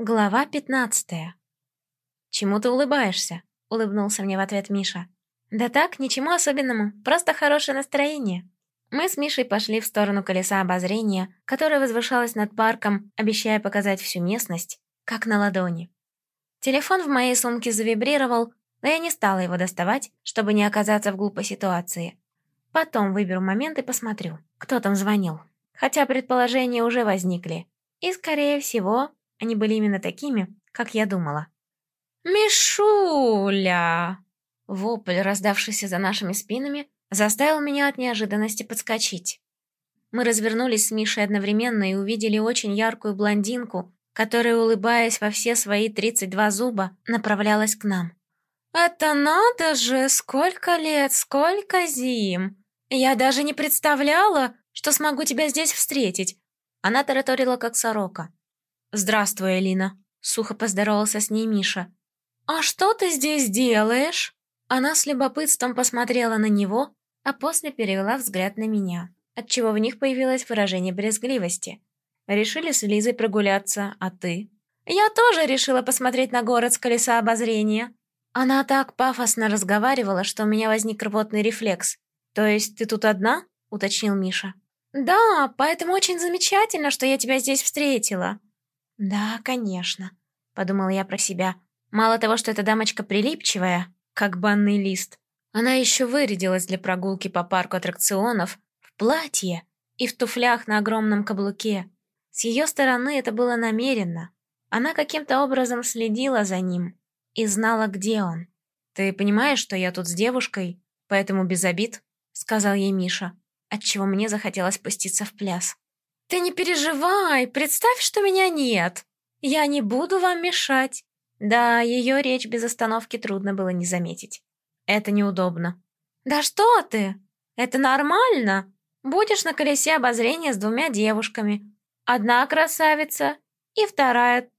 Глава пятнадцатая. «Чему ты улыбаешься?» — улыбнулся мне в ответ Миша. «Да так, ничему особенному, просто хорошее настроение». Мы с Мишей пошли в сторону колеса обозрения, которое возвышалось над парком, обещая показать всю местность, как на ладони. Телефон в моей сумке завибрировал, но я не стала его доставать, чтобы не оказаться в глупой ситуации. Потом выберу момент и посмотрю, кто там звонил. Хотя предположения уже возникли. И, скорее всего, они были именно такими, как я думала. «Мишуля!» Вопль, раздавшийся за нашими спинами, заставил меня от неожиданности подскочить. Мы развернулись с Мишей одновременно и увидели очень яркую блондинку, которая, улыбаясь во все свои 32 зуба, направлялась к нам. «Это надо же! Сколько лет, сколько зим! Я даже не представляла, что смогу тебя здесь встретить!» Она тараторила, как сорока. «Здравствуй, Элина», — сухо поздоровался с ней Миша. «А что ты здесь делаешь?» Она с любопытством посмотрела на него, а после перевела взгляд на меня, отчего в них появилось выражение брезгливости. Решили с Лизой прогуляться, а ты? Я тоже решила посмотреть на город с колеса обозрения. Она так пафосно разговаривала, что у меня возник рвотный рефлекс. То есть ты тут одна? уточнил Миша. Да, поэтому очень замечательно, что я тебя здесь встретила. «Да, конечно», — подумала я про себя. «Мало того, что эта дамочка прилипчивая, как банный лист, она еще вырядилась для прогулки по парку аттракционов в платье и в туфлях на огромном каблуке. С ее стороны это было намеренно. Она каким-то образом следила за ним и знала, где он. «Ты понимаешь, что я тут с девушкой, поэтому без обид?» — сказал ей Миша, отчего мне захотелось спуститься в пляс. «Ты не переживай, представь, что меня нет. Я не буду вам мешать». Да, ее речь без остановки трудно было не заметить. Это неудобно. «Да что ты? Это нормально. Будешь на колесе обозрения с двумя девушками. Одна красавица и вторая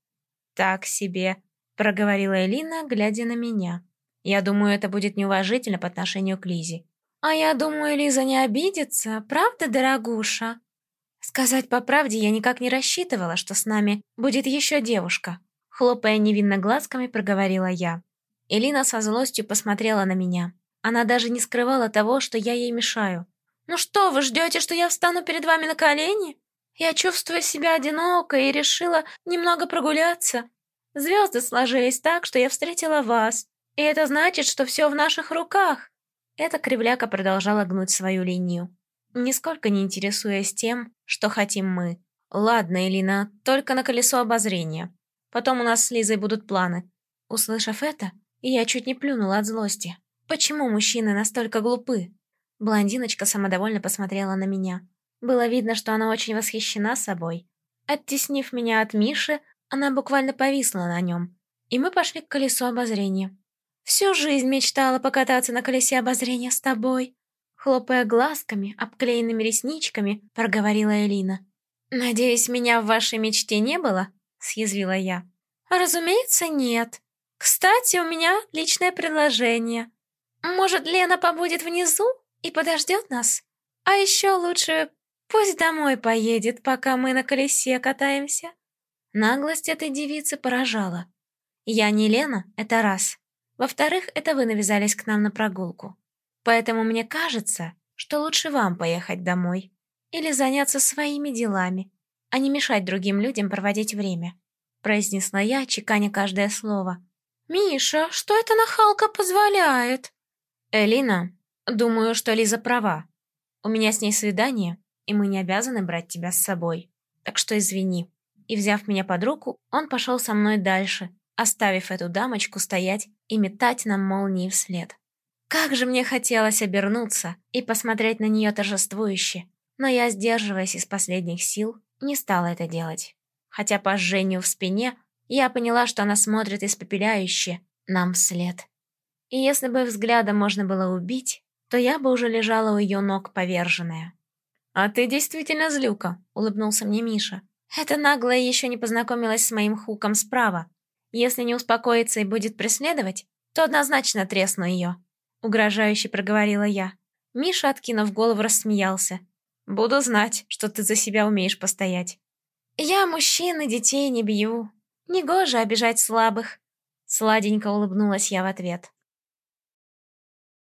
так себе», проговорила Элина, глядя на меня. «Я думаю, это будет неуважительно по отношению к Лизе». «А я думаю, Лиза не обидится, правда, дорогуша?» Сказать по правде, я никак не рассчитывала, что с нами будет еще девушка. Хлопая невинно глазками, проговорила я. Элина со злостью посмотрела на меня. Она даже не скрывала того, что я ей мешаю. «Ну что, вы ждете, что я встану перед вами на колени? Я чувствую себя одинокой и решила немного прогуляться. Звезды сложились так, что я встретила вас. И это значит, что все в наших руках». Эта кривляка продолжала гнуть свою линию нисколько не интересуясь тем, что хотим мы. «Ладно, Элина, только на колесо обозрения. Потом у нас с Лизой будут планы». Услышав это, я чуть не плюнула от злости. «Почему мужчины настолько глупы?» Блондиночка самодовольно посмотрела на меня. Было видно, что она очень восхищена собой. Оттеснив меня от Миши, она буквально повисла на нем. И мы пошли к колесу обозрения. «Всю жизнь мечтала покататься на колесе обозрения с тобой», Хлопая глазками, обклеенными ресничками, проговорила Элина. «Надеюсь, меня в вашей мечте не было?» — съязвила я. «Разумеется, нет. Кстати, у меня личное предложение. Может, Лена побудет внизу и подождет нас? А еще лучше пусть домой поедет, пока мы на колесе катаемся». Наглость этой девицы поражала. Я не Лена, это раз. Во-вторых, это вы навязались к нам на прогулку. Поэтому мне кажется, что лучше вам поехать домой или заняться своими делами, а не мешать другим людям проводить время», произнесла я, чеканя каждое слово. «Миша, что эта нахалка позволяет?» «Элина, думаю, что Лиза права. У меня с ней свидание, и мы не обязаны брать тебя с собой. Так что извини». И, взяв меня под руку, он пошел со мной дальше, оставив эту дамочку стоять и метать нам молнии вслед. Как же мне хотелось обернуться и посмотреть на нее торжествующе, но я, сдерживаясь из последних сил, не стала это делать. Хотя по жжению в спине я поняла, что она смотрит испепеляюще нам вслед. И если бы взглядом можно было убить, то я бы уже лежала у ее ног поверженная. «А ты действительно злюка», — улыбнулся мне Миша. «Эта наглая еще не познакомилась с моим хуком справа. Если не успокоится и будет преследовать, то однозначно тресну ее». — угрожающе проговорила я. Миша, откинув голову, рассмеялся. «Буду знать, что ты за себя умеешь постоять». «Я мужчин и детей не бью. Негоже обижать слабых!» Сладенько улыбнулась я в ответ.